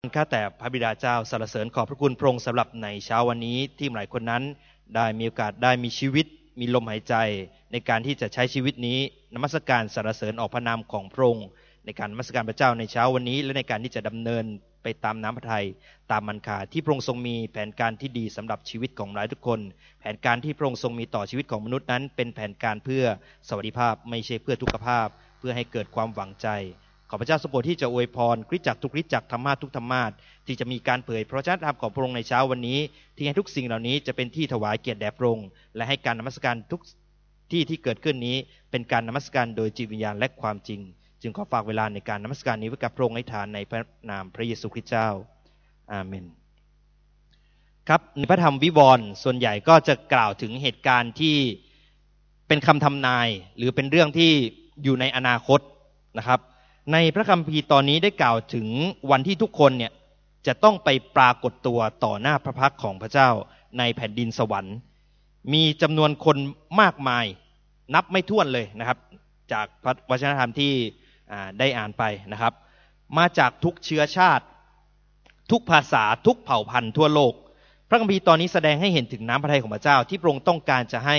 ข้าแต่พระบิดาเจ้าสรรเสริญขอบพระคุณพระองค์สำหรับในเช้าวันนี้ที่หลายคนนั้นได้มีโอกาสได้มีชีวิต มีลมหายใจ ในการที่จะใช้ชีวิตนี้นมัสการสรรเสริญออกพระนามของพระองค์ในการนมัสการพระเจ้าในเช้าวันนี้ และในการที่จะดำเนินไปตามน้ำพระทัยตามมันคาที่พระองค์ทรงมีแผนการที่ดีสำหรับชีวิตของหลายทุกคน แผนการที่พระองค์ทรงมีต่อชีวิตของมนุษย์นั้น เป็นแผนการเพื่อสวัสดิภาพไม่ใช่เพื่อทุกขภาพ เพื่อให้เกิดความหวังใจ ขอพระเจ้าสมบูรณ์ที่จะอวยพรคริสจักรทุกคริสจักรธรรมะทุกธรรมะที่จะมีการเผยพระเจ้าธรรมของพระองค์ในเช้าวันนี้ ที่ให้ทุกสิ่งเหล่านี้จะเป็นที่ถวายเกียรติแด่พระองค์และให้การนมัสการทุกที่ที่เกิดขึ้นนี้ เป็นการนมัสการโดยจิตวิญญาณและความจริง จึงขอฝากเวลาในการนมัสการนี้ไว้กับพระองค์ในฐานในพระนามพระเยซูคริสต์เจ้าอาเมนครับในพระธรรมวิวรณ์ส่วนใหญ่ก็จะกล่าวถึงเหตุการณ์ที่เป็นคำทำนาย หรือเป็นเรื่องที่อยู่ในอนาคตนะครับ ในพระคัมภีร์ตอนนี้ได้กล่าวถึงวันที่ทุกคนเนี่ยจะต้องไปปรากฏตัวต่อหน้าพระพักของพระเจ้าในแผ่นดินสวรรค์ มีจำนวนคนมากมายนับไม่ถ้วนเลยนะครับ จากพระวจนธรรมที่ได้อ่านไปนะครับ มาจากทุกเชื้อชาติ ทุกภาษาทุกเผ่าพันธุ์ทั่วโลก พระคัมภีร์ตอนนี้แสดงให้เห็นถึงน้ำพระทัยของพระเจ้าที่พระองค์ต้องการจะให้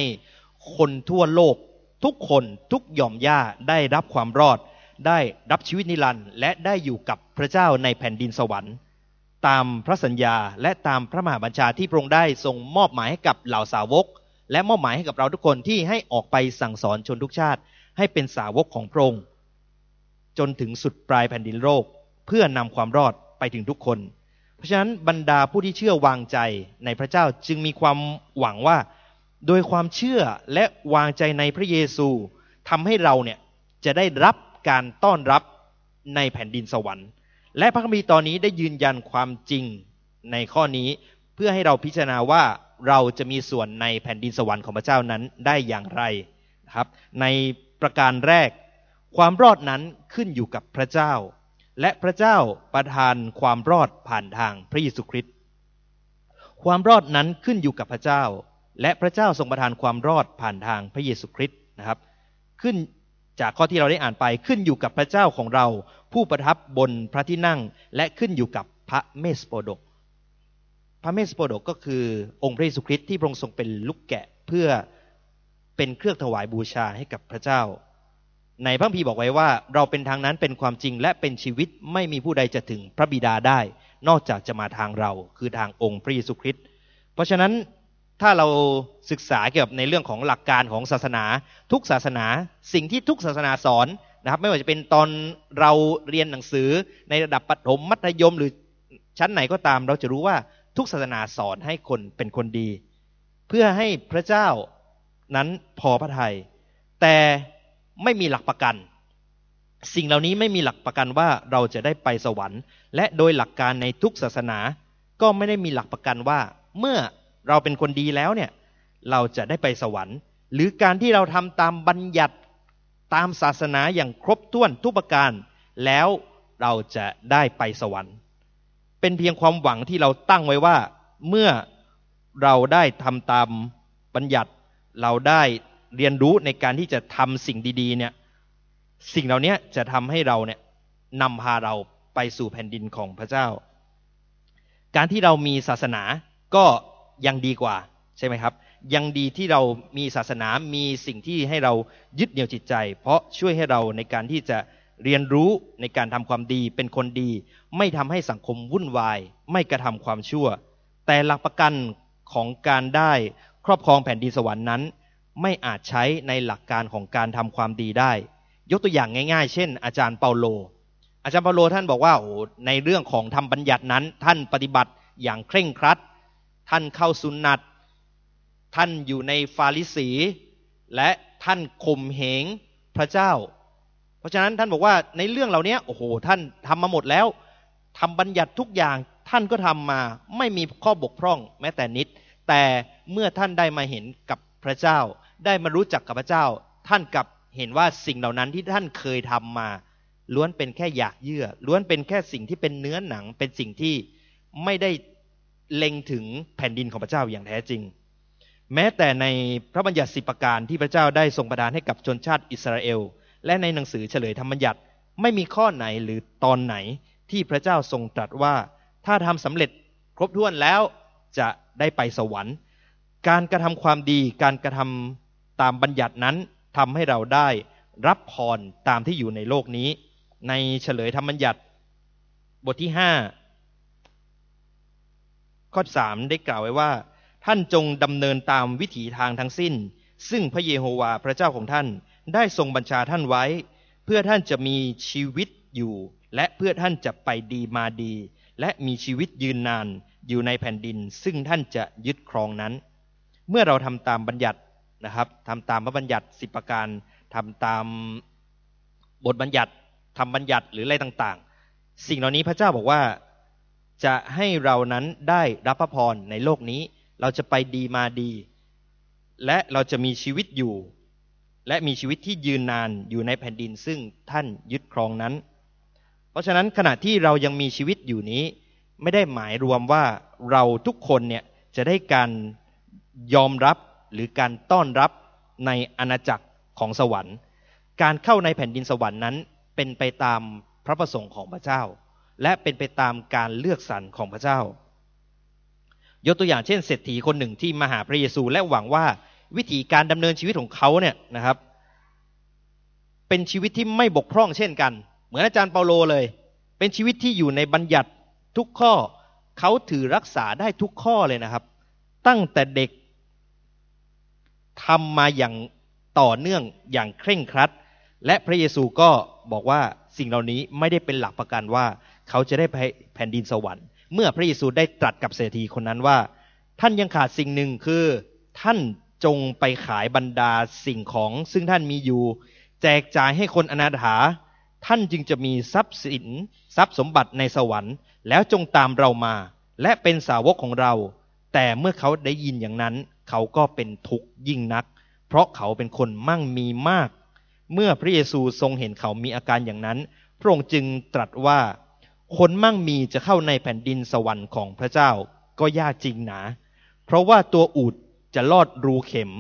คนทั่วโลก ทุกคนทุกหย่อมย่าได้รับความรอด ได้รับชีวิตนิรันดร์และได้อยู่กับพระเจ้าในแผ่นดินสวรรค์ ตามพระสัญญาและตามพระมหาบัญชาที่พระองค์ได้ทรงมอบหมายให้กับเหล่าสาวก และมอบหมายให้กับเราทุกคนที่ให้ออกไปสั่งสอนชนทุกชาติ ให้เป็นสาวกของพระองค์จนถึงสุดปลายแผ่นดินโลกเพื่อนำความรอดไปถึงทุกคน เพราะฉะนั้นบรรดาผู้ที่เชื่อวางใจในพระเจ้าจึงมีความหวังว่า โดยความเชื่อและวางใจในพระเยซูทำให้เราเนี่ยจะได้รับ การต้อนรับในแผ่นดินสวรรค์ และพระคัมภีร์ตอนนี้ได้ยืนยันความจริงในข้อนี้เพื่อให้เราพิจารณาว่าเราจะมีส่วนในแผ่นดินสวรรค์ของพระเจ้านั้นได้อย่างไรครับ ในประการแรก ความรอดนั้นขึ้นอยู่กับพระเจ้า และพระเจ้าประทานความรอดผ่านทางพระเยซูคริสต์ความรอดนั้นขึ้นอยู่กับพระเจ้า และพระเจ้าทรงประทานความรอดผ่านทางพระเยซูคริสต์นะครับ ขึ้น จากข้อที่เราได้อ่านไปขึ้นอยู่กับพระเจ้าของเรา ผู้ประทับบนพระที่นั่ง และขึ้นอยู่กับพระเมสโปดก พระเมสโปดกก็คือองค์พระเยซูคริสต์ที่พระองค์ทรงเป็นลูกแกะเพื่อเป็นเครื่องถวายบูชาให้กับพระเจ้า ในพระพีบอกไว้ว่า เราเป็นทางนั้นเป็นความจริงและเป็นชีวิตไม่มีผู้ใดจะถึงพระบิดาได้ นอกจากจะมาทางเราคือทางองค์พระเยซูคริสต์เพราะฉะนั้น ถ้าเราศึกษาเกี่ยวกับในเรื่องของหลักการของศาสนา ทุกศาสนา สิ่งที่ทุกศาสนาสอนนะครับไม่ว่าจะเป็นตอนเราเรียนหนังสือในระดับประถมมัธยมหรือชั้นไหนก็ตาม เราจะรู้ว่าทุกศาสนาสอนให้คนเป็นคนดี เพื่อให้พระเจ้านั้นพอพระทยัยแต่ไม่มีหลักประกัน สิ่งเหล่านี้ไม่มีหลักประกันว่าเราจะได้ไปสวรรค์ และโดยหลักการในทุกศาสนาก็ไม่ได้มีหลักประกันว่าเมื่อ เราเป็นคนดีแล้วเนี่ย เราจะได้ไปสวรรค์ หรือการที่เราทำตามบัญญัติตามศาสนาอย่างครบถ้วนทุกประการ แล้วเราจะได้ไปสวรรค์ เป็นเพียงความหวังที่เราตั้งไว้ว่า เมื่อเราได้ทำตามบัญญัติเราได้เรียนรู้ในการที่จะทำสิ่งดีๆ เนี่ย สิ่งเหล่านี้จะทำให้เราเนี่ยนำพาเราไปสู่แผ่นดินของพระเจ้า การที่เรามีศาสนาก็ ยังดีกว่าใช่ไหมครับ ยังดีที่เรามีศาสนา มีสิ่งที่ให้เรายึดเหนี่ยวจิตใจ เพราะช่วยให้เราในการที่จะเรียนรู้ในการทำความดีเป็นคนดี ไม่ทำให้สังคมวุ่นวาย ไม่กระทำความชั่ว แต่หลักประกันของการได้ครอบครองแผ่นดินสวรรค์นั้น ไม่อาจใช้ในหลักการของการทำความดีได้ ยกตัวอย่างง่าย ๆ เช่น อาจารย์เปาโล อาจารย์เปาโลท่านบอกว่าโอ้ในเรื่องของทำบัญญัตินั้น ท่านปฏิบัติอย่างเคร่งครัด ท่านเข้าสุนัตท่านอยู่ในฟาริสี และท่านข่มเหงพระเจ้า เพราะฉะนั้นท่านบอกว่าในเรื่องเหล่านี้โอ้โหท่านทำมาหมดแล้วทำบัญญัติทุกอย่างท่านก็ทำมาไม่มีข้อบกพร่องแม้แต่นิด แต่เมื่อท่านได้มาเห็นกับพระเจ้า ได้มารู้จักกับพระเจ้า ท่านกลับเห็นว่าสิ่งเหล่านั้นที่ท่านเคยทำมา ล้วนเป็นแค่อยากเยื่อ ล้วนเป็นแค่สิ่งที่เป็นเนื้อหนังเป็นสิ่งที่ไม่ได้ เล็งถึงแผ่นดินของพระเจ้าอย่างแท้จริง แม้แต่ในพระบัญญัติสิบประการที่พระเจ้าได้ทรงประทานให้กับชนชาติอิสราเอล และในหนังสือเฉลยธรรมบัญญัติไม่มีข้อไหนหรือตอนไหนที่พระเจ้าทรงตรัสว่าถ้าทำสำเร็จครบถ้วนแล้วจะได้ไปสวรรค์ การกระทำความดีการกระทำตามบัญญัตินั้นทำให้เราได้รับพรตามที่อยู่ในโลกนี้ ในเฉลยธรรมบัญญัติบทที่ห้า ข้อสามได้กล่าวไว้ว่า ท่านจงดำเนินตามวิถีทางทั้งสิ้น ซึ่งพระเยโฮวาพระเจ้าของท่านได้ทรงบัญชาท่านไว้ เพื่อท่านจะมีชีวิตอยู่ และเพื่อท่านจะไปดีมาดี และมีชีวิตยืนนานอยู่ในแผ่นดิน ซึ่งท่านจะยึดครองนั้น เมื่อเราทำตามบัญญัตินะครับทำตามพระบัญญัติสิบประการทำตามบทบัญญัติทำบัญญัติหรืออะไรต่างๆ สิ่งเหล่านี้พระเจ้าบอกว่า จะให้เรานั้นได้รับพระพรในโลกนี้ เราจะไปดีมาดี และเราจะมีชีวิตอยู่ และมีชีวิตที่ยืนนานอยู่ในแผ่นดินซึ่งท่านยึดครองนั้น เพราะฉะนั้นขณะที่เรายังมีชีวิตอยู่นี้ ไม่ได้หมายรวมว่าเราทุกคนเนี่ยจะได้การยอมรับหรือการต้อนรับในอาณาจักรของสวรรค์ การเข้าในแผ่นดินสวรรค์นั้นเป็นไปตามพระประสงค์ของพระเจ้า และเป็นไปตามการเลือกสรรของพระเจ้า ยกตัวอย่างเช่นเศรษฐีคนหนึ่งที่มาหาพระเยซูและหวังว่าวิธีการดำเนินชีวิตของเขาเนี่ยนะครับ เป็นชีวิตที่ไม่บกพร่องเช่นกัน เหมือนอาจารย์เปาโลเลย เป็นชีวิตที่อยู่ในบัญญัติทุกข้อเขาถือรักษาได้ทุกข้อเลยนะครับ ตั้งแต่เด็กทำมาอย่างต่อเนื่องอย่างเคร่งครัด และพระเยซูก็บอกว่าสิ่งเหล่านี้ไม่ได้เป็นหลักประกันว่า เขาจะได้ไปแผ่นดินสวรรค์ เมื่อพระเยซูได้ตรัสกับเศรษฐีคนนั้นว่า ท่านยังขาดสิ่งหนึ่งคือ ท่านจงไปขายบรรดาสิ่งของ ซึ่งท่านมีอยู่ แจกจ่ายให้คนอนาถา ท่านจึงจะมีทรัพย์สินทรัพย์สมบัติในสวรรค์ แล้วจงตามเรามา และเป็นสาวกของเรา แต่เมื่อเขาได้ยินอย่างนั้น เขาก็เป็นทุกข์ยิ่งนัก เพราะเขาเป็นคนมั่งมีมาก เมื่อพระเยซูทรงเห็นเขามีอาการอย่างนั้น พระองค์จึงตรัสว่า คนมั่งมีจะเข้าในแผ่นดินสวรรค์ของพระเจ้าก็ยากจริงหนา เพราะว่าตัวอูดจะลอดรูเข็ม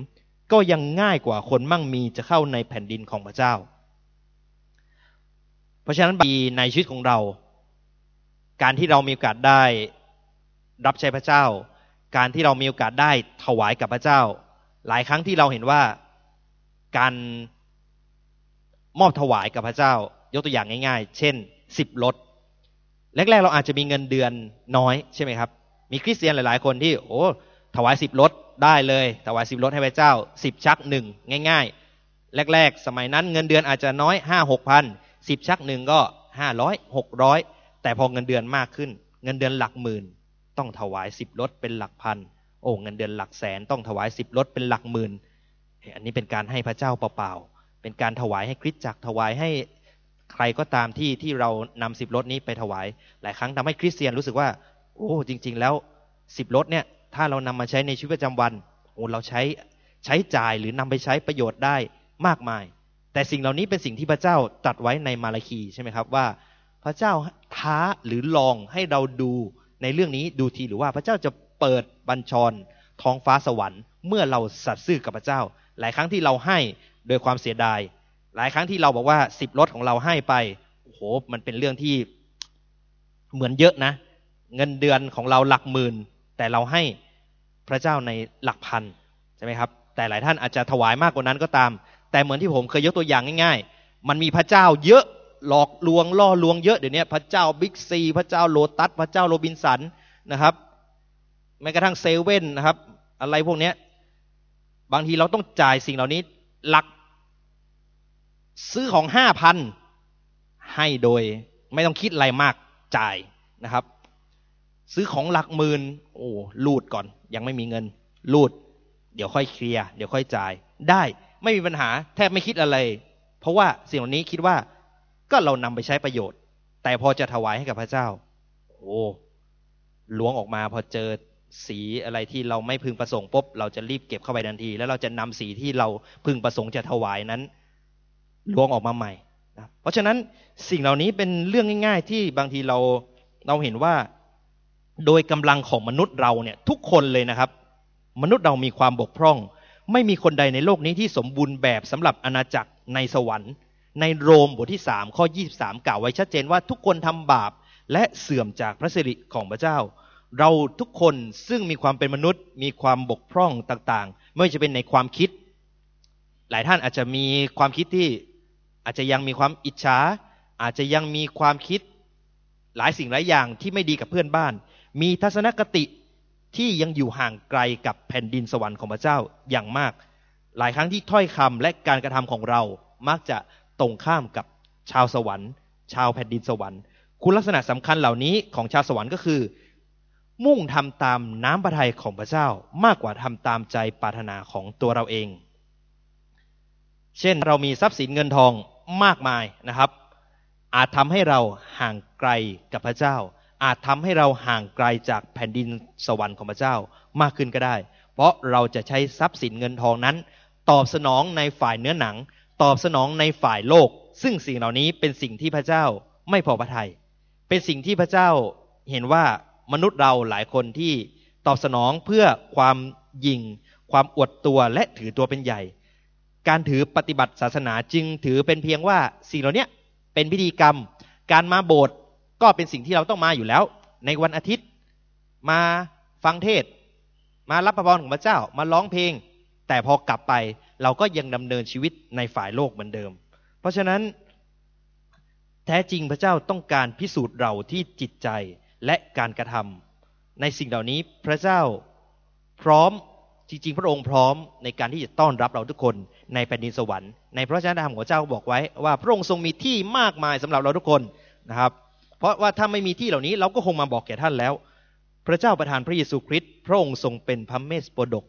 ก็ยังง่ายกว่าคนมั่งมีจะเข้าในแผ่นดินของพระเจ้า เพราะฉะนั้นบีในชีวิตของเรา การที่เรามีโอกาสได้รับใช้พระเจ้า การที่เรามีโอกาสได้ถวายกับพระเจ้า หลายครั้งที่เราเห็นว่าการมอบถวายกับพระเจ้า ยกตัวอย่างง่าย ๆ เช่นสิบรถ แรกๆเราอาจจะมีเงินเดือนน้อยใช่ไหมครับ มีคริสเตียนหลายๆคนที่โอ้ถวายสิบรถได้เลยถวายสิบรถให้พระเจ้าสิบชักหนึ่งง่าย ๆ แรก ๆ สมัยนั้นเงินเดือนอาจจะน้อยห้าหกพันสิบชักหนึ่งก็ห้าร้อยหกร้อยแต่พอเงินเดือนมากขึ้น เงินเดือนหลักหมื่น ต้องถวายสิบรถเป็นหลักพันโอ้เงินเดือนหลักแสนต้องถวายสิบรถเป็นหลักหมื่นอันนี้เป็นการให้พระเจ้าเปล่าๆเป็นการถวายให้คริสตจักรถวายให้ ใครก็ตามที่ที่เรานำสิบรถนี้ไปถวาย หลายครั้งทำให้คริสเตียนรู้สึกว่า โอ้จริง ๆ แล้วสิบรถเนี่ยถ้าเรานำมาใช้ในชีวิตประจำวันโอ้เราใช้ใช้จ่ายหรือนำไปใช้ประโยชน์ได้มากมาย แต่สิ่งเหล่านี้เป็นสิ่งที่พระเจ้าตัดไว้ในมาราคีใช่ไหมครับว่า พระเจ้าท้าหรือลองให้เราดูในเรื่องนี้ดูทีหรือว่าพระเจ้าจะเปิดบัญชรท้องฟ้าสวรรค์ เมื่อเราสัตย์ซื่อกับพระเจ้า หลายครั้งที่เราให้โดยความเสียดาย หลายครั้งที่เราบอกว่าสิบรถของเราให้ไปโอ้โหมันเป็นเรื่องที่เหมือนเยอะนะ เงินเดือนของเราหลักหมื่น แต่เราให้พระเจ้าในหลักพันใช่ไหมครับ แต่หลายท่านอาจจะถวายมากกว่านั้นก็ตาม แต่เหมือนที่ผมเคยยกตัวอย่างง่าย ๆ มันมีพระเจ้าเยอะหลอกลวงล่อลวงเยอะเดี๋ยวนี้พระเจ้าบิ๊กซีพระเจ้าโลตัสพระเจ้าโรบินสันนะครับแม้กระทั่งเซเว่นนะครับ อะไรพวกนี้บางทีเราต้องจ่ายสิ่งเหล่านี้ หลัก ซื้อของห้าพันให้โดยไม่ต้องคิดอะไรมากจ่ายนะครับ ซื้อของหลักหมื่นโอ้ลูดก่อน ยังไม่มีเงินลูด เดี๋ยวค่อยเคลียร์เดี๋ยวค่อยจ่าย ได้ไม่มีปัญหาแทบไม่คิดอะไร เพราะว่าสิ่งเหล่านี้คิดว่าก็เรานำไปใช้ประโยชน์ แต่พอจะถวายให้กับพระเจ้า โอ้ล้วงออกมาพอเจอสีอะไรที่เราไม่พึงประสงค์ปุ๊บเราจะรีบเก็บเข้าไปทันที แล้วเราจะนำสีที่เราพึงประสงค์จะถวายนั้น ล้วงออกมาใหม่นะเพราะฉะนั้นสิ่งเหล่านี้เป็นเรื่องง่าย ๆ ที่บางทีเราเราเห็นว่าโดยกำลังของมนุษย์เราเนี่ยทุกคนเลยนะครับ มนุษย์เรามีความบกพร่อง ไม่มีคนใดในโลกนี้ที่สมบูรณ์แบบสำหรับอาณาจักรในสวรรค์ ในโรมบทที่สามข้อยี่สามกล่าวไว้ชัดเจนว่าทุกคนทำบาปและเสื่อมจากพระสิริของพระเจ้า เราทุกคนซึ่งมีความเป็นมนุษย์ มีความบกพร่องต่างๆ ไม่ว่าจะเป็นในความคิด หลายท่านอาจจะมีความคิดที่ อาจจะยังมีความอิจฉาอาจจะยังมีความคิดหลายสิ่งหลายอย่างที่ไม่ดีกับเพื่อนบ้าน มีทัศนคติที่ยังอยู่ห่างไกลกับแผ่นดินสวรรค์ของพระเจ้าอย่างมาก หลายครั้งที่ถ้อยคำและการกระทำของเรามักจะตรงข้ามกับชาวสวรรค์ ชาวแผ่นดินสวรรค์ คุณลักษณะสำคัญเหล่านี้ของชาวสวรรค์ก็คือ มุ่งทำตามน้ำพระทัยของพระเจ้ามากกว่าทำตามใจปรารถนาของตัวเราเอง เช่นเรามีทรัพย์สินเงินทองมากมายนะครับ อาจทำให้เราห่างไกลกับพระเจ้า อาจทำให้เราห่างไกลจากแผ่นดินสวรรค์ของพระเจ้ามากขึ้นก็ได้ เพราะเราจะใช้ทรัพย์สินเงินทองนั้น ตอบสนองในฝ่ายเนื้อหนัง ตอบสนองในฝ่ายโลก ซึ่งสิ่งเหล่านี้เป็นสิ่งที่พระเจ้าไม่พอพระทยัยเป็นสิ่งที่พระเจ้าเห็นว่ามนุษย์เราหลายคนที่ตอบสนองเพื่อความยิ่ง ความอวดตัวและถือตัวเป็นใหญ่ การถือปฏิบัติศาสนาจึงถือเป็นเพียงว่าสิ่งเหล่านี้เป็นพิธีกรรม การมาโบสถ์ก็เป็นสิ่งที่เราต้องมาอยู่แล้ว ในวันอาทิตย์มาฟังเทศ มารับพระพรของพระเจ้ามาร้องเพลง แต่พอกลับไปเราก็ยังดำเนินชีวิตในฝ่ายโลกเหมือนเดิม เพราะฉะนั้น แท้จริงพระเจ้าต้องการพิสูจน์เราที่จิตใจและการกระทำในสิ่งเหล่านี้พระเจ้าพร้อม จริง ๆ พระองค์พร้อมในการที่จะต้อนรับเราทุกคนในแผ่นดินสวรรค์ ในพระชนะธรรมของเจ้าบอกไว้ว่าพระองค์ทรงมีที่มากมายสำหรับเราทุกคนนะครับ เพราะว่าถ้าไม่มีที่เหล่านี้เราก็คงมาบอกแก่ท่านแล้ว พระเจ้าประทานพระเยซูคริสต์พระองค์ทรงเป็นพระเมสโปดก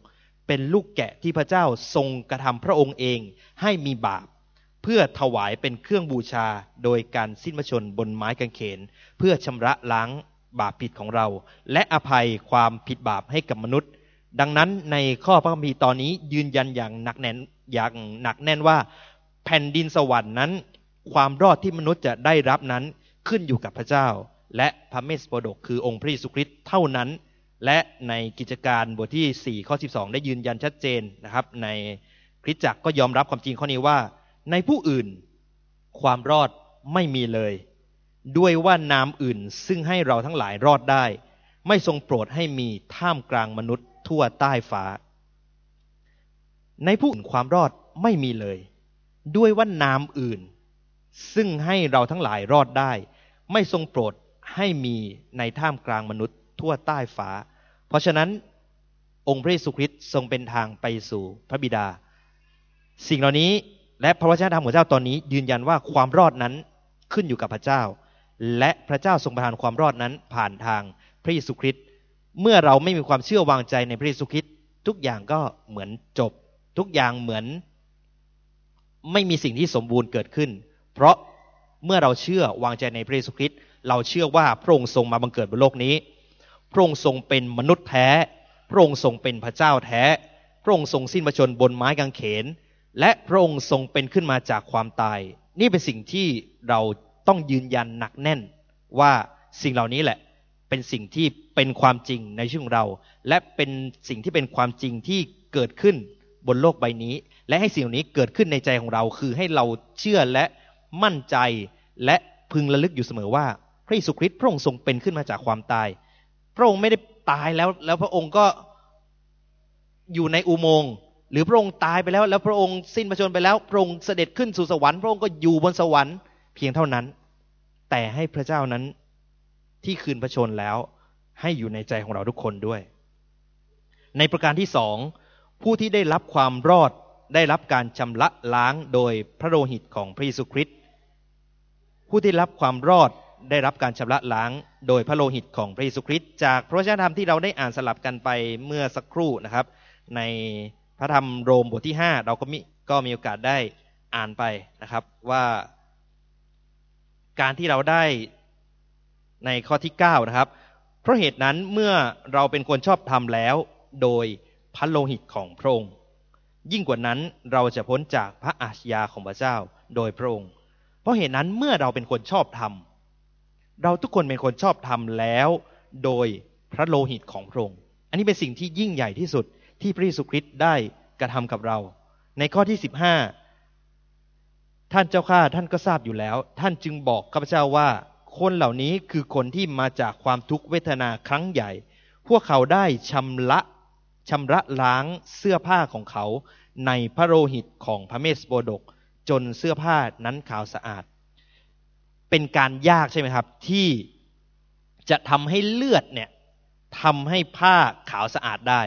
เป็นลูกแกะที่พระเจ้าทรงกระทำพระองค์เองให้มีบาปเพื่อถวายเป็นเครื่องบูชาโดยการสิ้นพระชนบนไม้กางเขน เพื่อชำระล้างบาปผิดของเรา และอภัยความผิดบาปให้กับมนุษย์ ดังนั้นในข้อพระคัมภีร์ตอนนี้ยืนยันอย่างหนักแน่นอย่างหนักแน่นว่า แผ่นดินสวรรค์นั้น ความรอดที่มนุษย์จะได้รับนั้นขึ้นอยู่กับพระเจ้า และพระเมสโปดกคือองค์พระเยซูคริสต์เท่านั้น และในกิจการบทที่ 4 ข้อ 12 ได้ยืนยันชัดเจนนะครับ ในคริสตจักรก็ยอมรับความจริงข้อนี้ว่า ในผู้อื่นความรอดไม่มีเลย ด้วยว่านามอื่นซึ่งให้เราทั้งหลายรอดได้ ไม่ทรงโปรดให้มีท่ามกลางมนุษย์ ทั่วใต้ฟ้า ในผู้อื่นความรอดไม่มีเลย ด้วยว่านามอื่น ซึ่งให้เราทั้งหลายรอดได้ ไม่ทรงโปรดให้มีในท่ามกลางมนุษย์ทั่วใต้ฟ้า เพราะฉะนั้นองค์พระเยซูคริสต์ทรงเป็นทางไปสู่พระบิดา สิ่งเหล่านี้และพระวจนะธรรมของเจ้าตอนนี้ ยืนยันว่าความรอดนั้นขึ้นอยู่กับพระเจ้า และพระเจ้าทรงประทานความรอดนั้นผ่านทางพระเยซูคริสต์ เมื่อเราไม่มีความเชื่อวางใจในพระเยซูคริสต์ทุกอย่างก็เหมือนจบ ทุกอย่างเหมือน ไม่มีสิ่งที่สมบูรณ์เกิดขึ้น เพราะเมื่อเราเชื่อวางใจในพระเยซูคริสต์เราเชื่อว่าพระองค์ทรงมาบังเกิดบนโลกนี้ พระองค์ทรงเป็นมนุษย์แท้ พระองค์ทรงเป็นพระเจ้าแท้ พระองค์ทรงสิ้นพระชนบนไม้กางเขน และพระองค์ทรงเป็นขึ้นมาจากความตาย นี่เป็นสิ่งที่เราต้องยืนยันหนักแน่นว่าสิ่งเหล่านี้แหละ เป็นสิ่งที่เป็นความจริงในชีวิตของเรา และเป็นสิ่งที่เป็นความจริงที่เกิดขึ้นบนโลกใบนี้ และให้สิ่งนี้เกิดขึ้นในใจของเรา คือให้เราเชื่อและมั่นใจ และพึงระลึกอยู่เสมอว่า พระเยซูคริสต์พระองค์ทรงเป็นขึ้นมาจากความตาย พระองค์ไม่ได้ตายแล้ว แล้วพระองค์ก็อยู่ในอุโมงค์หรือพระองค์ตายไปแล้ว แล้วพระองค์สิ้นพระชนไปแล้ว พระองค์เสด็จขึ้นสู่สวรรค์พระองค์ก็อยู่บนสวรรค์เพียงเท่านั้น แต่ให้พระเจ้านั้น ที่คืนพระชนแล้ว ให้อยู่ในใจของเราทุกคนด้วย ในประการที่สองผู้ที่ได้รับความรอดได้รับการชำระล้างโดยพระโลหิตของพระเยซูคริสต์ผู้ที่รับความรอดได้รับการชำระล้างโดยพระโลหิตของพระเยซูคริสต์จากพระวจนะธรรมที่เราได้อ่านสลับกันไปเมื่อสักครู่นะครับ ในพระธรรมโรมบทที่ห้าเราก็มีก็มีโอกาสได้อ่านไปนะครับว่า การที่เราได้ ในข้อที่9นะครับ เพราะเหตุนั้นเมื่อเราเป็นคนชอบทำแล้ว โดยพระโลหิตของพระองค์ ยิ่งกว่านั้นเราจะพ้นจากพระอาชญาของพระเจ้าโดยพระองค์ เพราะเหตุนั้นเมื่อเราเป็นคนชอบทำเราทุกคนเป็นคนชอบทำแล้ว โดยพระโลหิตของพระองค์ อันนี้เป็นสิ่งที่ยิ่งใหญ่ที่สุดที่พระเยซูคริสต์ได้กระทำกับเรา ในข้อที่สิบห้าท่านเจ้าข้าท่านก็ทราบอยู่แล้ว ท่านจึงบอกข้าพเจ้าว่า คนเหล่านี้คือคนที่มาจากความทุกขเวทนาครั้งใหญ่ พวกเขาได้ชำระชำระล้างเสื้อผ้าของเขาในพระโลหิตของพระเมสโบดก จนเสื้อผ้านั้นขาวสะอาด เป็นการยากใช่ไหมครับ ที่จะทำให้เลือดเนี่ยทำให้ผ้าขาวสะอาดได้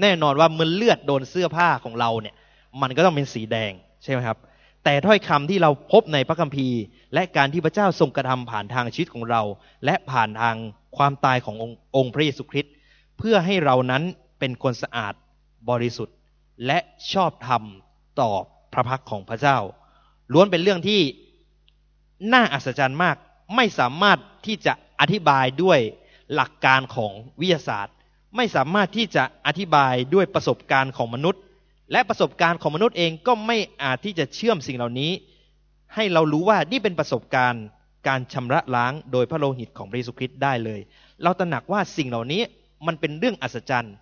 แน่นอนว่าเมื่อเลือดโดนเสื้อผ้าของเราเนี่ย มันก็ต้องเป็นสีแดงใช่ไหมครับ แต่ถ้อยคำที่เราพบในพระคัมภีร์ และการที่พระเจ้าทรงกระทำผ่านทางชีวิตของเรา และผ่านทางความตายขององค์องค์พระเยซูคริสต์เพื่อให้เรานั้นเป็นคนสะอาดบริสุทธิ์ และชอบธรรมต่อพระพักของพระเจ้า ล้วนเป็นเรื่องที่น่าอัศจรรย์มากไม่สามารถที่จะอธิบายด้วยหลักการของวิทยาศาสตร์ ไม่สามารถที่จะอธิบายด้วยประสบการณ์ของมนุษย์ และประสบการณ์ของมนุษย์เองก็ไม่อาจที่จะเชื่อมสิ่งเหล่านี้ ให้เรารู้ว่านี่เป็นประสบการณ์การชำระล้างโดยพระโลหิตของพระเยซูคริสต์ได้เลย เราตระหนักว่าสิ่งเหล่านี้มันเป็นเรื่องอัศจรรย์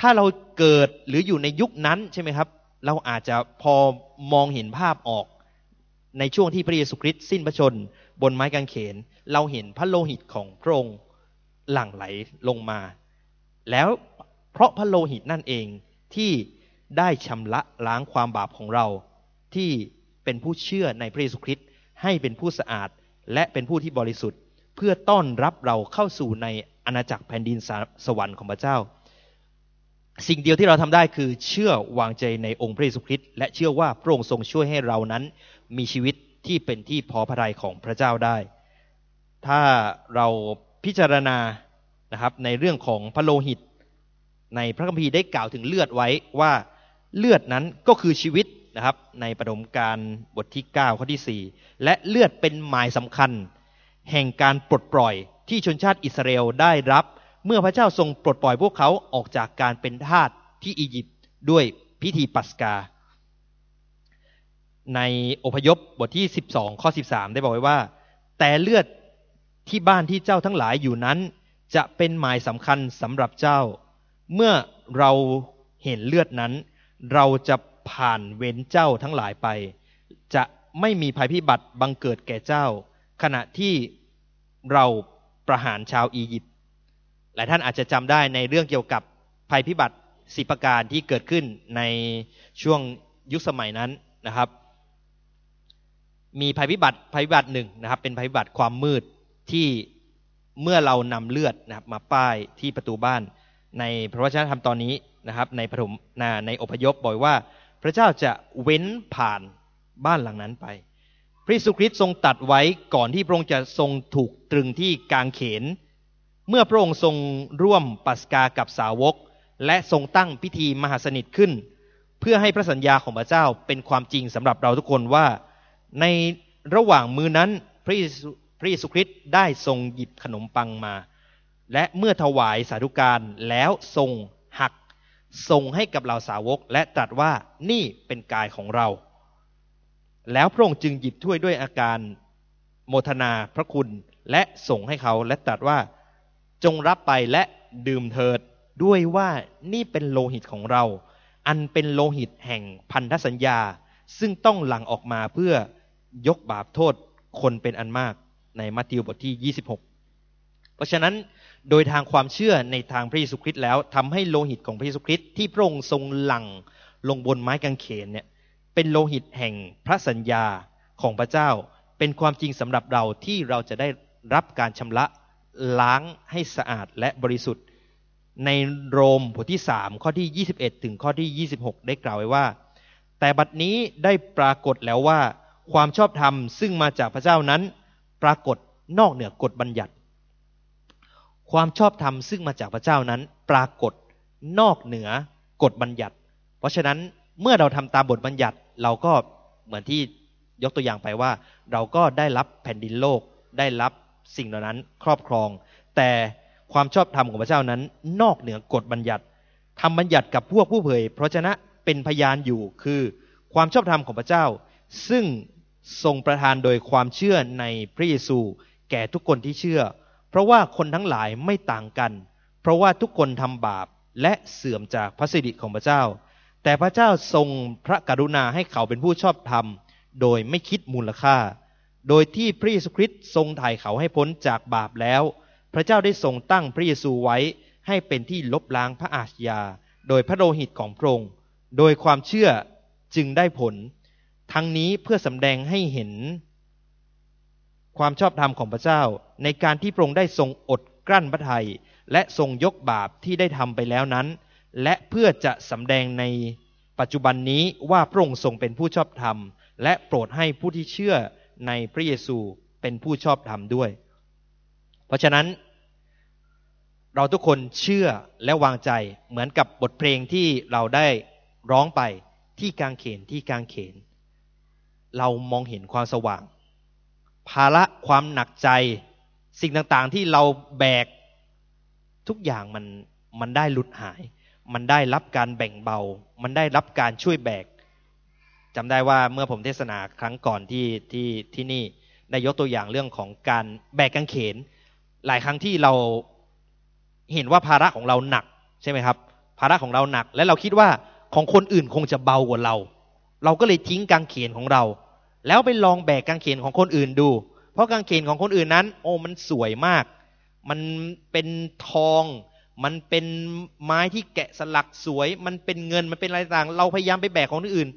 ถ้าเราเกิดหรืออยู่ในยุคนั้นใช่ไหมครับ เราอาจจะพอมองเห็นภาพออก ในช่วงที่พระเยซูคริสต์สิ้นพระชน บนไม้กางเขน เราเห็นพระโลหิตของพระองค์หลั่งไหลลงมา แล้วเพราะพระโลหิตนั่นเองที่ ได้ชำระล้างความบาปของเรา ที่เป็นผู้เชื่อในพระเยซูคริสต์ให้เป็นผู้สะอาดและเป็นผู้ที่บริสุทธิ์ เพื่อต้อนรับเราเข้าสู่ในอาณาจักรแผ่นดินสวรรค์ของพระเจ้า สิ่งเดียวที่เราทำได้คือเชื่อวางใจในองค์พระเยซูคริสต์และเชื่อว่าพระองค์ทรงช่วยให้เรานั้น มีชีวิตที่เป็นที่พอพระทัยของพระเจ้าได้ ถ้าเราพิจารณานะครับในเรื่องของพระโลหิต ในพระคัมภีร์ได้กล่าวถึงเลือดไว้ว่า เลือดนั้นก็คือชีวิตนะครับ ในปฐมกาลบทที่ 9 ข้อที่ 4 และเลือดเป็นหมายสำคัญ แห่งการปลดปล่อยที่ชนชาติอิสราเอลได้รับ เมื่อพระเจ้าทรงปลดปล่อยพวกเขาออกจากการเป็นทาสที่อียิปต์ด้วยพิธีปัสกา ในอพยพบทที่ 12 ข้อ 13 ได้บอกไว้ว่า แต่เลือดที่บ้านที่เจ้าทั้งหลายอยู่นั้น จะเป็นหมายสำคัญสำหรับเจ้า เมื่อเราเห็นเลือดนั้น เราจะผ่านเว้นเจ้าทั้งหลายไป จะไม่มีภัยพิบัติบังเกิดแก่เจ้า ขณะที่เราประหารชาวอียิปต์หลายท่านอาจจะจำได้ในเรื่องเกี่ยวกับภัยพิบัติสิประการที่เกิดขึ้นในช่วงยุคสมัยนั้นนะครับ มีภัยพิบัติภัยพิบัติหนึ่งนะครับ เป็นภัยพิบัติความมืดที่เมื่อเรานำเลือดนะครับมาป้ายที่ประตูบ้าน ในพระวจนะธรรมตอนนี้ นะครับในปฐมนาในอพยพบอกว่า พระเจ้าจะเว้นผ่านบ้านหลังนั้นไป พระเยซูคริสต์ทรงตัดไว้ก่อนที่พระองค์จะทรงถูกตรึงที่กางเขน เมื่อพระองค์ทรงร่วมปัสกากับสาวก และทรงตั้งพิธีมหาสนิทขึ้น เพื่อให้พระสัญญาของพระเจ้าเป็นความจริงสำหรับเราทุกคนว่า ในระหว่างมือนั้นพระพระเยซูคริสต์ได้ทรงหยิบขนมปังมา และเมื่อถวายสาธุการแล้วทรงหัก ทรงให้กับเราสาวกและตรัสว่านี่เป็นกายของเรา แล้วพระองค์จึงหยิบถ้วยด้วยอาการโมทนาพระคุณและส่งให้เขาและตรัสว่าจงรับไปและดื่มเถิดด้วยว่านี่เป็นโลหิตของเรา อันเป็นโลหิตแห่งพันธสัญญา ซึ่งต้องหลั่งออกมาเพื่อยกบาปโทษคนเป็นอันมากในมัทธิวบทที่ 26 เพราะฉะนั้น โดยทางความเชื่อในทางพระเยซูคริสต์แล้วทำให้โลหิตของพระเยซูคริสต์ที่พระองค์ทรงหลั่งลงบนไม้กางเขนเนี่ยเป็นโลหิตแห่งพระสัญญาของพระเจ้า เป็นความจริงสำหรับเราที่เราจะได้รับการชำระล้างให้สะอาดและบริสุทธิ์ ในโรมบทที่สามข้อที่ 21 ถึงข้อที่ 26 ได้กล่าวไว้ว่า แต่บัดนี้ได้ปรากฏแล้วว่า ความชอบธรรมซึ่งมาจากพระเจ้านั้น ปรากฏนอกเหนือกฎบัญญัติ ความชอบธรรมซึ่งมาจากพระเจ้านั้นปรากฏนอกเหนือกฎบัญญัติ เพราะฉะนั้นเมื่อเราทำตามบทบัญญัติเราก็เหมือนที่ยกตัวอย่างไปว่า เราก็ได้รับแผ่นดินโลกได้รับสิ่งเหล่านั้นครอบครอง แต่ความชอบธรรมของพระเจ้านั้น นอกเหนือกฎบัญญัติทำบัญญัติกับพวกผู้เผยเพราะฉะนั้นเป็นพยานอยู่คือความชอบธรรมของพระเจ้า ซึ่งทรงประทานโดยความเชื่อในพระเยซู แก่ทุกคนที่เชื่อ ราะว่าคนทั้งหลายไม่ต่างกัน เพราะว่าทุกคนทำบาปและเสื่อมจากพระสิริของพระเจ้า แต่พระเจ้าทรงพระกรุณาให้เขาเป็นผู้ชอบธรรม โดยไม่คิดมูลค่า โดยที่พระเยซูคริสต์ทรงไถ่เขาให้พ้นจากบาปแล้ว พระเจ้าได้ทรงตั้งพระเยซูไว้ให้เป็นที่ลบล้างพระอาชญา โดยพระโลหิตของพระองค์ โดยความเชื่อจึงได้ผล ทั้งนี้เพื่อสำแดงให้เห็น ความชอบธรรมของพระเจ้า ในการที่พระองค์ได้ทรงอดกลั้นพระทัยและทรงยกบาปที่ได้ทำไปแล้วนั้น และเพื่อจะสำแดงในปัจจุบันนี้ว่าพระองค์ทรงเป็นผู้ชอบธรรม และโปรดให้ผู้ที่เชื่อในพระเยซูเป็นผู้ชอบธรรมด้วย เพราะฉะนั้น เราทุกคนเชื่อและวางใจเหมือนกับบทเพลงที่เราได้ร้องไปที่กางเขนที่กางเขน เรามองเห็นความสว่าง ภาระความหนักใจ สิ่งต่างๆที่เราแบกทุกอย่างมันมันได้หลุดหาย มันได้รับการแบ่งเบา มันได้รับการช่วยแบกจำได้ว่าเมื่อผมเทศนาครั้งก่อนที่ที่ที่นี่ได้ยกตัวอย่างเรื่องของการแบกกางเขน หลายครั้งที่เราเห็นว่าภาระของเราหนักใช่ไหมครับ ภาระของเราหนัก และเราคิดว่าของคนอื่นคงจะเบากว่าเรา เราก็เลยทิ้งกางเขนของเรา แล้วไปลองแบกกางเขนของคนอื่นดู เพราะกางเขนของคนอื่นนั้น โอ้มันสวยมาก มันเป็นทอง มันเป็นไม้ที่แกะสลักสวย มันเป็นเงินมันเป็นอะไรต่าง เราพยายามไปแบกของคนอื่น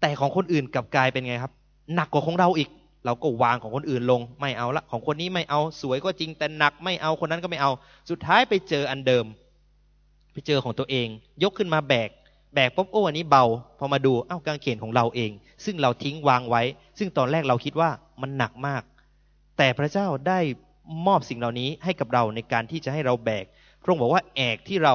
แต่ของคนอื่นกลับกลายเป็นไงครับ หนักกว่าของเราอีก เราก็วางของคนอื่นลงไม่เอาละ ของคนนี้ไม่เอาสวยก็จริงแต่หนักไม่เอาคนนั้นก็ไม่เอา สุดท้ายไปเจออันเดิม ไปเจอของตัวเอง ยกขึ้นมาแบก แบกปุ๊บโอ้อันนี้เบา พอมาดูเอ้ากางเขนของเราเอง ซึ่งเราทิ้งวางไว้ ซึ่งตอนแรกเราคิดว่ามันหนักมาก แต่พระเจ้าได้มอบสิ่งเหล่านี้ให้กับเราในการที่จะให้เราแบกพระองค์บอกว่าแอกที่เรา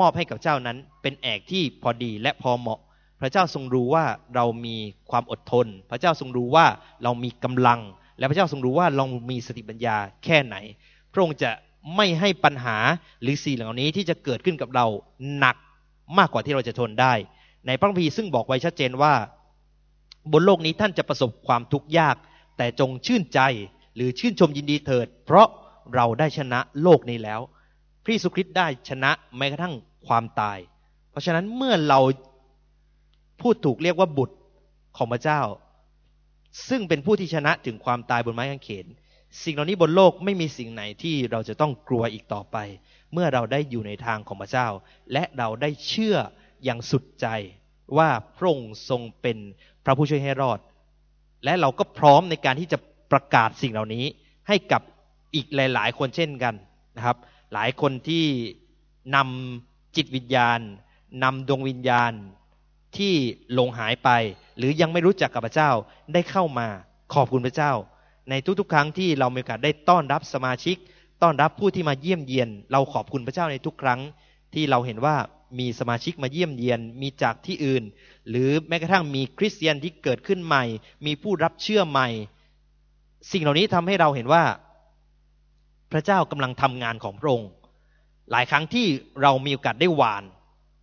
มอบให้กับเจ้านั้น เป็นแอกที่พอดีและพอเหมาะ พระเจ้าทรงรู้ว่าเรามีความอดทน พระเจ้าทรงรู้ว่าเรามีกำลัง และพระเจ้าทรงรู้ว่าเรามีสติปัญญาแค่ไหน พระองค์จะไม่ให้ปัญหาหรือสิ่งเหล่านี้ที่จะเกิดขึ้นกับเราหนัก มากกว่าที่เราจะทนได้ ในพระคัมภีร์ซึ่งบอกไว้ชัดเจนว่า บนโลกนี้ท่านจะประสบความทุกข์ยาก แต่จงชื่นใจหรือชื่นชมยินดีเถิด เพราะเราได้ชนะโลกนี้แล้ว พระเยซูคริสต์ได้ชนะแม้กระทั่งความตาย เพราะฉะนั้นเมื่อเราพูดถูกเรียกว่าบุตรของพระเจ้า ซึ่งเป็นผู้ที่ชนะถึงความตายบนไม้กางเขน สิ่งเหล่านี้บนโลกไม่มีสิ่งไหนที่เราจะต้องกลัวอีกต่อไป เมื่อเราได้อยู่ในทางของพระเจ้า และเราได้เชื่ออย่างสุดใจว่าพระองค์ทรงเป็นพระผู้ช่วยให้รอด และเราก็พร้อมในการที่จะประกาศสิ่งเหล่านี้ให้กับอีกหลาย ๆ คนเช่นกันนะครับ หลายคนที่นำจิตวิญญาณนำดวงวิญญาณที่หลงหายไป หรือยังไม่รู้จักกับพระเจ้าได้เข้ามาขอบคุณพระเจ้า ในทุกๆ ครั้งที่เรามีโอกาสได้ต้อนรับสมาชิก ต้อนรับผู้ที่มาเยี่ยมเยียน เราขอบคุณพระเจ้าในทุกครั้ง ที่เราเห็นว่ามีสมาชิกมาเยี่ยมเยียน มีจากที่อื่น หรือแม้กระทั่งมีคริสเตียนที่เกิดขึ้นใหม่ มีผู้รับเชื่อใหม่ สิ่งเหล่านี้ทำให้เราเห็นว่า พระเจ้ากำลังทำงานของพระองค์หลายครั้งที่เรามีโอกาสได้หวาน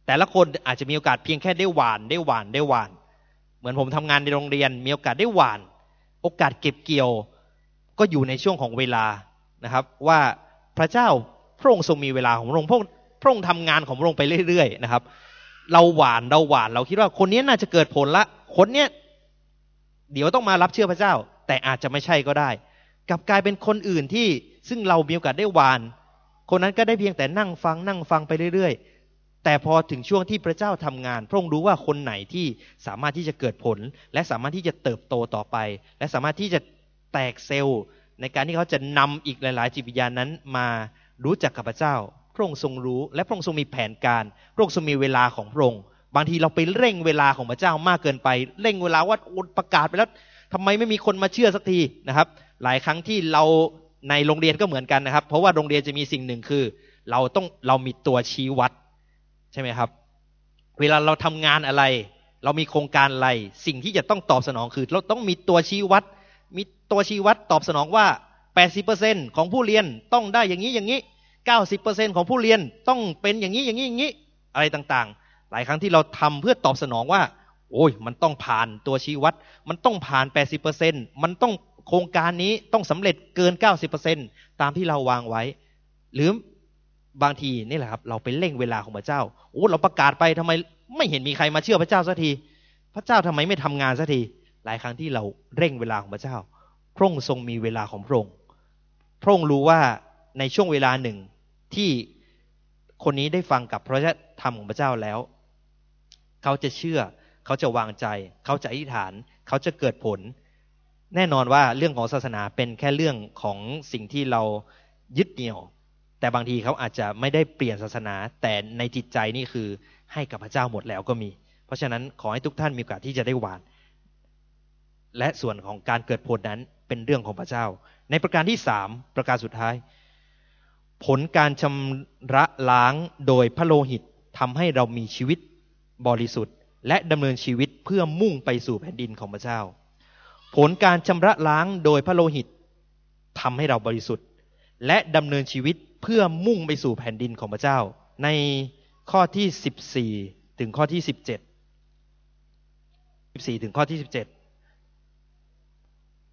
แต่ละคนอาจจะมีโอกาสเพียงแค่ได้หวานได้หวานได้หวาน เหมือนผมทำงานในโรงเรียน มีโอกาสได้หวาน โอกาสเก็บเกี่ยว ก็อยู่ในช่วงของเวลา นะครับ ว่าพระเจ้าพระองค์ทรงมีเวลาของพระองค์พระองค์ทำงานของพระองค์ไปเรื่อยๆนะครับ เราหวานเราหวานเราคิดว่าคนนี้น่าจะเกิดผลละคนเนี้ยเดี๋ยวต้องมารับเชื่อพระเจ้า แต่อาจจะไม่ใช่ก็ได้กลับกลายเป็นคนอื่นที่ซึ่งเรามีโอกาสได้หวาน คนนั้นก็ได้เพียงแต่นั่งฟังนั่งฟังไปเรื่อยๆ แต่พอถึงช่วงที่พระเจ้าทำงาน พระองค์รู้ว่าคนไหนที่สามารถที่จะเกิดผล และสามารถที่จะเติบโตต่อไป และสามารถที่จะแตกเซลล์ ในการที่เขาจะนำอีกหลาย ๆ จิตวิญญาณนั้นมารู้จักกับพระเจ้า พระองค์ทรงรู้ และพระองค์ทรงมีแผนการ พระองค์ทรงมีเวลาของพระองค์ บางทีเราไปเร่งเวลาของพระเจ้ามากเกินไป เร่งเวลาว่าประกาศไปแล้วทำไมไม่มีคนมาเชื่อสักทีนะครับ หลายครั้งที่เราในโรงเรียนก็เหมือนกันนะครับ เพราะว่าโรงเรียนจะมีสิ่งหนึ่งคือ เราต้องเรามีตัวชี้วัดใช่ไหมครับ เวลาเราทำงานอะไร เรามีโครงการอะไร สิ่งที่จะต้องตอบสนองคือ เราต้องมีตัวชี้วัด มีตัวชี้วัดตอบสนองว่า 80%ของผู้เรียนต้องได้อย่างนี้อย่างนี้ 90%ของผู้เรียนต้องเป็นอย่างนี้อย่างนี้อย่างนี้ อะไรต่างๆ หลายครั้งที่เราทำเพื่อตอบสนองว่า โอ้ย มันต้องผ่านตัวชี้วัด มันต้องผ่าน 80%มันต้องโครงการนี้ต้องสำเร็จเกิน 90%ตามที่เราวางไว้ หรือบางทีนี่แหละครับ เราไปเร่งเวลาของพระเจ้าโอ้เราประกาศไปทำไมไม่เห็นมีใครมาเชื่อพระเจ้าสักที พระเจ้าทำไมไม่ทำงานสักที หลายครั้งที่เราเร่งเวลาของพระเจ้า พระองค์ทรงมีเวลาของพระองค์ พระองค์รู้ว่าในช่วงเวลาหนึ่งที่คนนี้ได้ฟังกับพระธรรมของพระเจ้าแล้ว เขาจะเชื่อ เขาจะวางใจ เขาจะอธิษฐาน เขาจะเกิดผล แน่นอนว่าเรื่องของศาสนาเป็นแค่เรื่องของสิ่งที่เรายึดเหนี่ยว แต่บางทีเขาอาจจะไม่ได้เปลี่ยนศาสนา แต่ในจิตใจนี่คือให้กับพระเจ้าหมดแล้วก็มี เพราะฉะนั้นขอให้ทุกท่านมีโอกาสที่จะได้หวาน และส่วนของการเกิดผลนั้นเป็นเรื่องของพระเจ้า ในประการที่สามประการสุดท้าย ผลการชำระล้างโดยพระโลหิตทำให้เรามีชีวิตบริสุทธิ์ และดำเนินชีวิตเพื่อมุ่งไปสู่แผ่นดินของพระเจ้า ผลการชำระล้างโดยพระโลหิตทำให้เราบริสุทธิ์ และดำเนินชีวิตเพื่อมุ่งไปสู่แผ่นดินของพระเจ้า ในข้อที่สิบสี่ถึงข้อที่สิบเจ็ดสิบสี่ถึงข้อที่สิบเจ็ด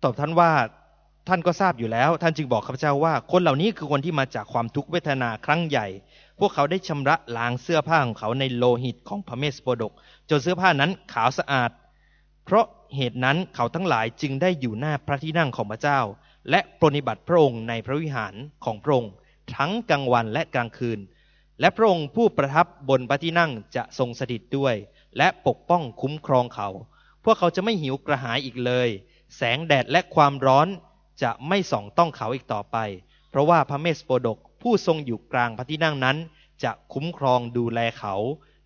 ตอบท่านว่าท่านก็ทราบอยู่แล้ว ท่านจึงบอกข้าพเจ้าว่า คนเหล่านี้คือคนที่มาจากความทุกขเวทนาครั้งใหญ่ พวกเขาได้ชำระล้างเสื้อผ้าของเขาในโลหิตของพระเมสโปดก จนเสื้อผ้านั้นขาวสะอาด เพราะเหตุนั้นเขาทั้งหลายจึงได้อยู่หน้าพระที่นั่งของพระเจ้า และปรนิบัติพระองค์ในพระวิหารของพระองค์ทั้งกลางวันและกลางคืน และพระองค์ผู้ประทับบนพระที่นั่งจะทรงสถิตด้วย และปกป้องคุ้มครองเขา พวกเขาจะไม่หิวกระหายอีกเลย แสงแดดและความร้อนจะไม่ส่องต้องเขาอีกต่อไป เพราะว่าพระเมสโปดกผู้ทรงอยู่กลางพระที่นั่งนั้น จะคุ้มครองดูแลเขา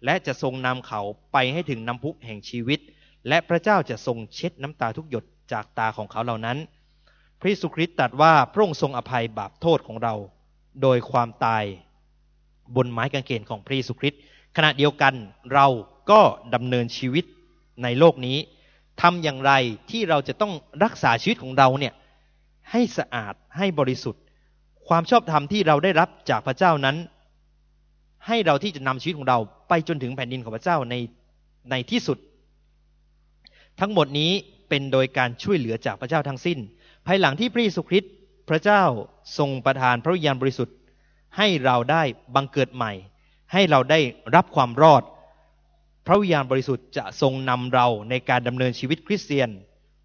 และจะทรงนำเขาไปให้ถึงน้ำพุแห่งชีวิต และพระเจ้าจะทรงเช็ดน้ำตาทุกหยดจากตาของเขาเหล่านั้น พระสุคริตตรัสว่าพระองค์ทรงอภัยบาปโทษของเรา โดยความตาย บนไม้กางเขนของพระสุคริตขณะเดียวกันเราก็ดำเนินชีวิตในโลกนี้ ทำอย่างไรที่เราจะต้องรักษาชีวิตของเราเนี่ยให้สะอาดให้บริสุทธิ์ ความชอบธรรมที่เราได้รับจากพระเจ้านั้น ให้เราที่จะนำชีวิตของเราไปจนถึงแผ่นดินของพระเจ้าในในที่สุด ทั้งหมดนี้เป็นโดยการช่วยเหลือจากพระเจ้าทั้งสิ้น ภายหลังที่พระเยซูคริสต์พระเจ้าทรงประทานพระวิญญาณบริสุทธิ์ ให้เราได้บังเกิดใหม่ ให้เราได้รับความรอด พระวิญญาณบริสุทธิ์จะทรงนำเราในการดำเนินชีวิตคริสเตียน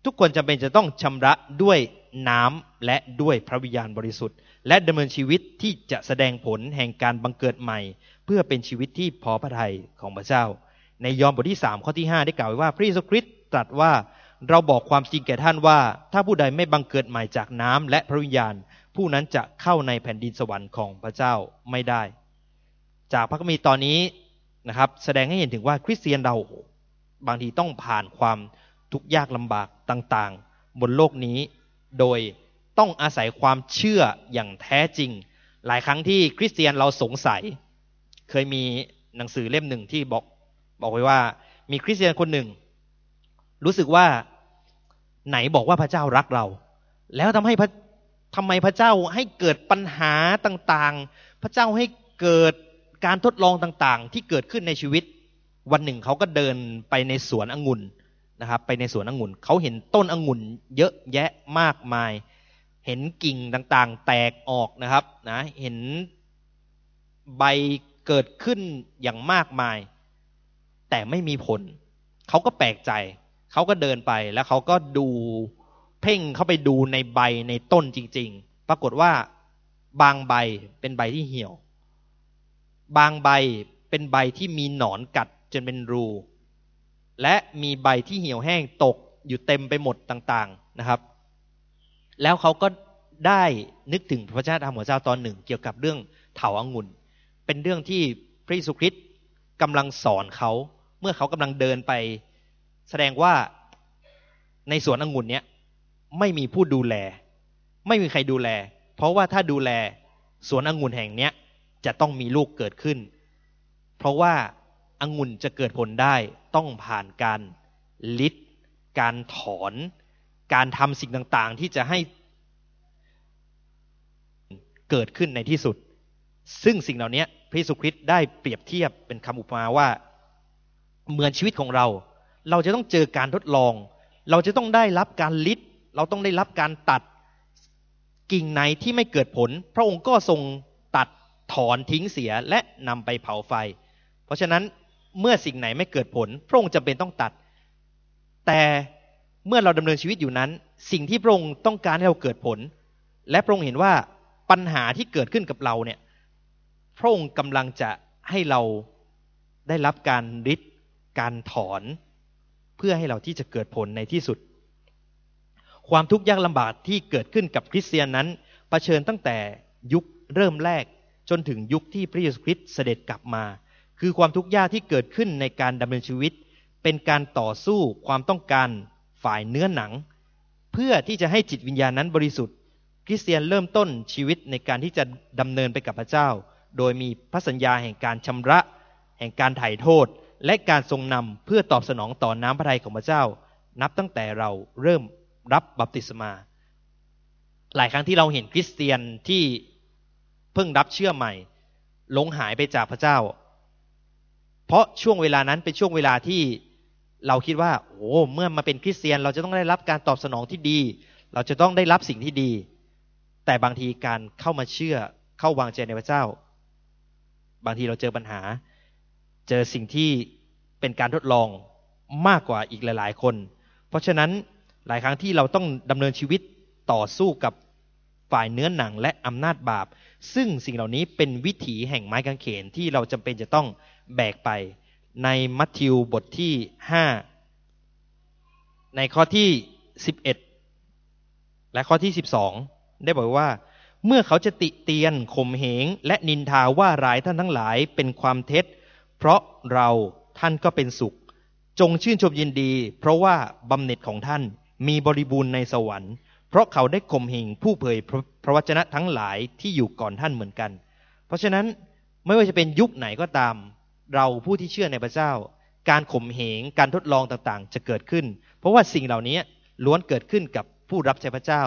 ทุกคนจำเป็นจะต้องชำระด้วยน้ำและด้วยพระวิญญาณบริสุทธิ์ และดำเนินชีวิตที่จะแสดงผลแห่งการบังเกิดใหม่ เพื่อเป็นชีวิตที่พอพระทัยของพระเจ้า ในยอห์นบทที่สามข้อที่ห้าได้กล่าวไว้ว่าพระเยซูคริสต์ตรัสว่าเราบอกความจริงแก่ท่านว่า ถ้าผู้ใดไม่บังเกิดใหม่จากน้ำและพระวิญญาณ ผู้นั้นจะเข้าในแผ่นดินสวรรค์ของพระเจ้าไม่ได้ จากพระคัมภีร์ตอนนี้ นะครับ แสดงให้เห็นถึงว่าคริสเตียนเราบางทีต้องผ่านความทุกข์ยากลำบากต่างๆ บนโลกนี้ โดยต้องอาศัยความเชื่ออย่างแท้จริง หลายครั้งที่คริสเตียนเราสงสัย เคยมีหนังสือเล่มหนึ่งที่บอกบอกไว้ว่า มีคริสเตียนคนหนึ่ง รู้สึกว่าไหนบอกว่าพระเจ้ารักเรา แล้วทำให้พระทำไมพระเจ้าให้เกิดปัญหาต่างๆ พระเจ้าให้เกิด การทดลองต่างๆ ที่เกิดขึ้นในชีวิต วันหนึ่งเขาก็เดินไปในสวนองุ่นนะครับ ไปในสวนองุ่นเขาเห็นต้นองุ่นเยอะแยะมากมาย เห็นกิ่งต่างๆ แตกออกนะครับนะเห็นใบเกิดขึ้นอย่างมากมาย แต่ไม่มีผล เขาก็แปลกใจ เขาก็เดินไปแล้วเขาก็ดูเพ่งเข้าไปดูในใบในต้นจริง ๆ ปรากฏว่าบางใบเป็นใบที่เหี่ยว บางใบเป็นใบที่มีหนอนกัดจนเป็นรู และมีใบที่เหี่ยวแห้งตกอยู่เต็มไปหมดต่างๆนะครับ แล้วเขาก็ได้นึกถึงพระเจ้าธรรมของเจ้าตอนหนึ่ง เกี่ยวกับเรื่องเถาอางุ่นเป็นเรื่องที่พระเยซูคริสต์กำลังสอนเขาเมื่อเขากำลังเดินไป แสดงว่าในสวนองุ่นเนี้ยไม่มีผู้ดูแล ไม่มีใครดูแล เพราะว่าถ้าดูแลสวนองุ่นแห่งเนี้ย จะต้องมีลูกเกิดขึ้น เพราะว่าองุ่นจะเกิดผลได้ต้องผ่านการลิดการถอน การทำสิ่งต่างๆ ที่จะให้เกิดขึ้นในที่สุด ซึ่งสิ่งเหล่านี้พระเยซูคริสต์ได้เปรียบเทียบเป็นคำอุปมาว่า เหมือนชีวิตของเรา เราจะต้องเจอการทดลอง เราจะต้องได้รับการลิดเราต้องได้รับการตัดกิ่งไหนที่ไม่เกิดผล พระองค์ก็ทรง ถอนทิ้งเสียและนำไปเผาไฟ เพราะฉะนั้นเมื่อสิ่งไหนไม่เกิดผล พระองค์จำเป็นต้องตัด แต่เมื่อเราดำเนินชีวิตอยู่นั้น สิ่งที่พระองค์ต้องการให้เราเกิดผล และพระองค์เห็นว่าปัญหาที่เกิดขึ้นกับเราเนี่ย พระองค์กำลังจะให้เราได้รับการริดการถอน เพื่อให้เราที่จะเกิดผลในที่สุด ความทุกข์ยากลำบากที่เกิดขึ้นกับคริสเตียนนั้นเผชิญตั้งแต่ยุคเริ่มแรก จนถึงยุคที่พระเยซูคริสต์เสด็จกลับมา คือความทุกข์ยากที่เกิดขึ้นในการดำเนินชีวิต เป็นการต่อสู้ความต้องการฝ่ายเนื้อหนัง เพื่อที่จะให้จิตวิญญาณนั้นบริสุทธิ์ คริสเตียนเริ่มต้นชีวิตในการที่จะดำเนินไปกับพระเจ้า โดยมีพระสัญญาแห่งการชำระ แห่งการไถ่โทษ และการทรงนำเพื่อตอบสนองต่อน้ำพระทัยของพระเจ้า นับตั้งแต่เราเริ่มรับบัพติศมา หลายครั้งที่เราเห็นคริสเตียนที่ เพิ่งรับเชื่อใหม่หลงหายไปจากพระเจ้า เพราะช่วงเวลานั้นเป็นช่วงเวลาที่เราคิดว่าโอ้เมื่อมาเป็นคริสเตียน เราจะต้องได้รับการตอบสนองที่ดี เราจะต้องได้รับสิ่งที่ดี แต่บางทีการเข้ามาเชื่อเข้าวางใจในพระเจ้า บางทีเราเจอปัญหา เจอสิ่งที่เป็นการทดลองมากกว่าอีกหลาย ๆ คน เพราะฉะนั้นหลายครั้งที่เราต้องดำเนินชีวิตต่อสู้กับฝ่ายเนื้อหนังและอำนาจบาป ซึ่งสิ่งเหล่านี้เป็นวิถีแห่งไม้กางเขนที่เราจำเป็นจะต้องแบกไป ในมัทธิวบทที่ห้าในข้อที่สิบเอ็ดและข้อที่สิบสองได้บอกว่า เมื่อเขาจะติเตียนข่มเหง และนินทาว่าร้ายท่านทั้งหลายเป็นความเท็จ เพราะเราท่านก็เป็นสุข จงชื่นชมยินดี เพราะว่าบำเหน็จของท่านมีบริบูรณ์ในสวรรค์ เพราะเขาได้ข่มเหงผู้เผยพระวจนะทั้งหลายที่อยู่ก่อนท่านเหมือนกัน เพราะฉะนั้นไม่ว่าจะเป็นยุคไหนก็ตาม เราผู้ที่เชื่อในพระเจ้า การข่มเหงการทดลองต่างๆ จะเกิดขึ้น เพราะว่าสิ่งเหล่านี้ล้วนเกิดขึ้นกับผู้รับใช้พระเจ้า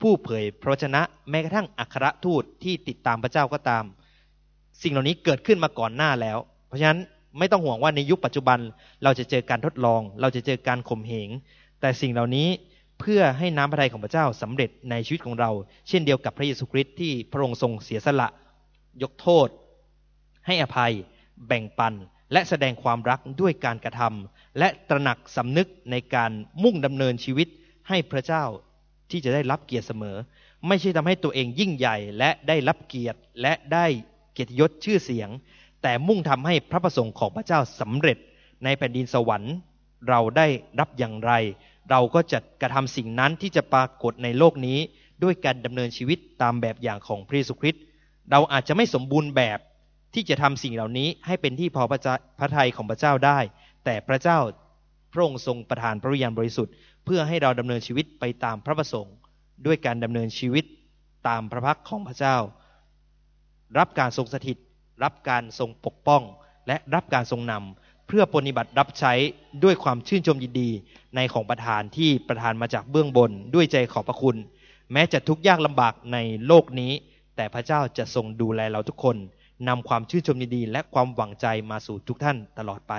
ผู้เผยพระวจนะแม้กระทั่งอัครทูตที่ติดตามพระเจ้าก็ตาม สิ่งเหล่านี้เกิดขึ้นมาก่อนหน้าแล้ว เพราะฉะนั้นไม่ต้องห่วงว่าในยุคปัจจุบันเราจะเจอการทดลอง เราจะเจอการข่มเหงแต่สิ่งเหล่านี้ เพื่อให้น้ำพระทัยของพระเจ้าสำเร็จในชีวิตของเรา เช่นเดียวกับพระเยซูคริสต์ที่พระองค์ทรงเสียสละ ยกโทษ ให้อภัย แบ่งปัน และแสดงความรักด้วยการกระทำและตระหนักสำนึกในการมุ่งดำเนินชีวิตให้พระเจ้าที่จะได้รับเกียรติเสมอ ไม่ใช่ทำให้ตัวเองยิ่งใหญ่และได้รับเกียรติและได้เกียรติยศชื่อเสียง แต่มุ่งทำให้พระประสงค์ของพระเจ้าสำเร็จในแผ่นดินสวรรค์เราได้รับอย่างไร เราก็จะกระทำสิ่งนั้นที่จะปรากฏในโลกนี้ ด้วยการดำเนินชีวิตตามแบบอย่างของพระเยซูคริสต์เราอาจจะไม่สมบูรณ์แบบที่จะทำสิ่งเหล่านี้ให้เป็นที่พอพระพระทัยของพระเจ้าได้ แต่พระเจ้าพระองค์ทรงประทานพระวิญญาณบริสุทธิ์ เพื่อให้เราดำเนินชีวิตไปตามพระประสงค์ ด้วยการดำเนินชีวิตตามพระพักของพระเจ้า รับการทรงสถิต รับการทรงปกป้อง และรับการทรงนำ เพื่อปฏิบัติรับใช้ด้วยความชื่นชมยินดีในของประธานที่ประทานมาจากเบื้องบนด้วยใจขอบพระคุณ แม้จะทุกข์ยากลำบากในโลกนี้ แต่พระเจ้าจะทรงดูแลเราทุกคนนำความชื่นชมยินดี และความหวังใจมาสู่ทุกท่านตลอดไป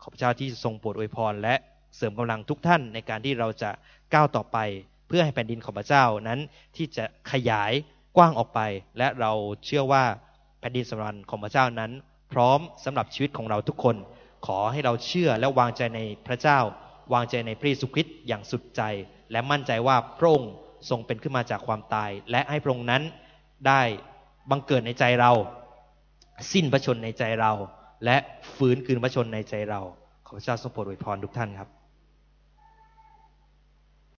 ขอพระเจ้าที่ทรงโปรดอวยพร และเสริมกำลังทุกท่านในการที่เราจะก้าวต่อไป เพื่อให้แผ่นดินของพระเจ้านั้นที่จะขยายกว้างออกไป และเราเชื่อว่าแผ่นดินสวรรค์ของพระเจ้านั้น พร้อมสำหรับชีวิตของเราทุกคน ขอให้เราเชื่อและวางใจในพระเจ้า วางใจในพระเยซูคริสต์อย่างสุดใจ และมั่นใจว่าพระองค์ทรงเป็นขึ้นมาจากความตาย และให้พระองค์นั้นได้บังเกิดในใจเรา สิ้นพระชนในใจเรา และฟื้นคืนพระชนในใจเราขอพระเจ้าทรงโปรดอวยพรทุกท่านครับ